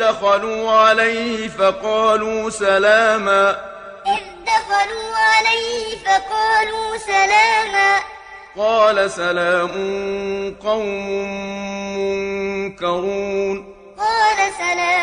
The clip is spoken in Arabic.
دخلوا عليه فقالوا سلاما. إذ دخلوا عليه فقالوا سلاما. قال سلام قوم منكرون. قال سلام